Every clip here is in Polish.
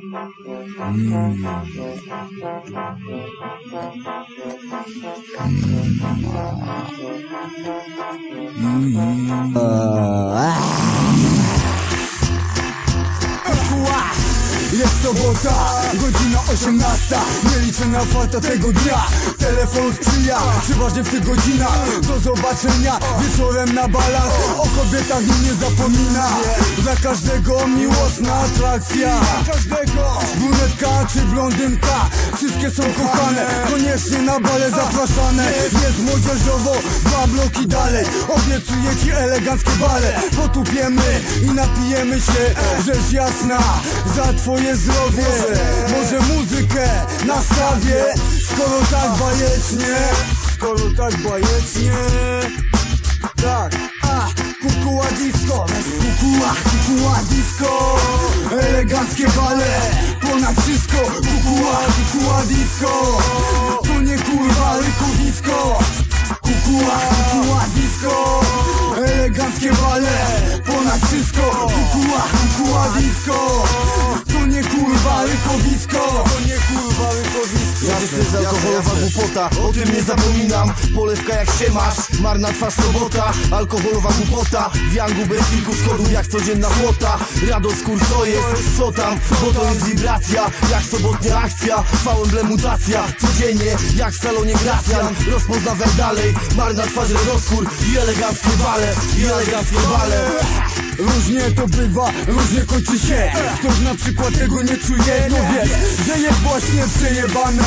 Jest sobota, godzina 18 Nie liczę na farta tego dnia. Telefon sprzyja, przeważnie w tych godzinach. Do zobaczenia wieczorem na balach. O kobietach nikt nie zapomina. Dla każdego miłosna atrakcja. Brunetka czy blondynka. Wszystkie są kochane Koniecznie na bale zapraszane. Jest młodzieżowo, dwa bloki dalej. Obiecuję ci eleganckie bale. Potupiemy i napijemy się. Rzecz jasna, za twoje zdrowie. Może muzykę nastawię Skoro tak bajecznie Skoro tak bajecznie. Tak, a, kukuła disco. Kukuła, kukuła disco. Eleganckie bale Ponad wszystko. Kukuła, kukuła disco. To nie kurwa rykowisko. Kukuła, kukuła disco. Eleganckie bale Ponad wszystko. Kukuła, kukuła disco nie kurwa rykowisko To nie kurwa rykowisko Jasne, alkoholowa głupota, o tym nie zapominam. Polewka jak się masz, marna twarz sobota. Alkoholowa głupota, w jangu bez kilku schodów jak codzienna chłota Radoskór to jest, co tam, bo to jest wibracja. Jak sobotnia akcja, V-emblem mutacja. Codziennie, jak w salonie Gracjan. Rozpoznawaj dalej, marna twarz radoskór I eleganckie bale, i eleganckie bale Różnie to bywa, różnie kończy się. Ktoś na przykład tego nie czuje, no wiesz Że jest właśnie przejebane.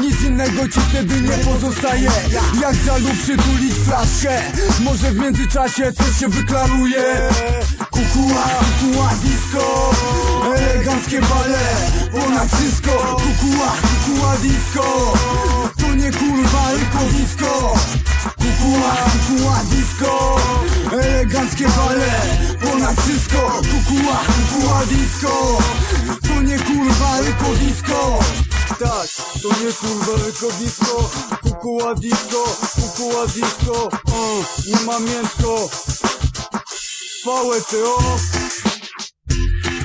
Nic innego ci wtedy nie pozostaje. Jak żalu przytulić flaszkę Może w międzyczasie coś się wyklaruje. Kukuła, kukuła disco Eleganckie bale Ponad wszystko. Kukuła, kukuła disco To nie kurwa rykowisko Kukuła, kukuła disco Eleganckie bale Kukuła, kukuła disco. To nie kurwa rykowisko tak, to nie kurwa rykowisko Kukuła disco, kukuła disco. Uh, Nie ma miętko. VTO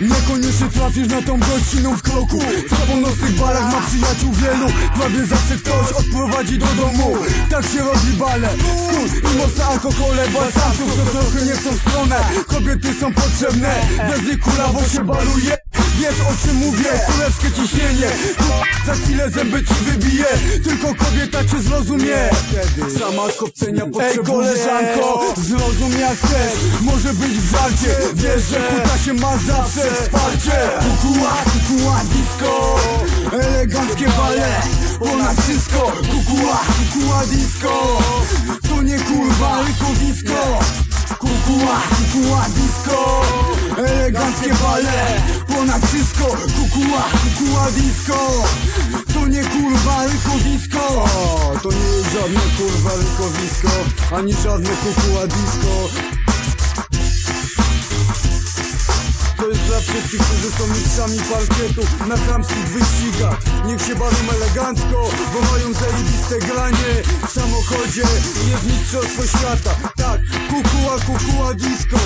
Niekoniecznie trafisz na tą gościną w kroku. Co po nocnych barach ma przyjaciół wielu. Prawie zawsze ktoś odprowadzi do domu. Tak się robi bale. Skór i mocne alkohole Balsantów to trochę nie w tą stronę. Kobiety są potrzebne. Bez nich kulawo się baluje Wiesz o czym mówię, królewskie ciśnienie. Za chwilę zęby ci wybije. Tylko kobieta cię zrozumie. Sama z kopcenia potrzebuje Ej koleżanko, zrozum jak chcesz. Może być w żarcie. Wiesz, że kuta się ma zawsze. Wsparcie. Kukuła, kukuła disco. Eleganckie bale. Ponad wszystko. Kukuła, kukuła disco. To nie kurwa rykowisko Kukuła, kukuła disco. Eleganckie bale Ponad wszystko. Kukuła, kukuła disco. To nie kurwa rykowisko To nie jest żadne kurwa rykowisko Ani żadne kukuła disco. To jest dla wszystkich, którzy są mistrzami parkietu Na chamskich wyścigach. Niech się bawią elegancko Bo mają zajebiste granie W samochodzie jest mistrzostwo świata. Tak, kukuła, kukuła disco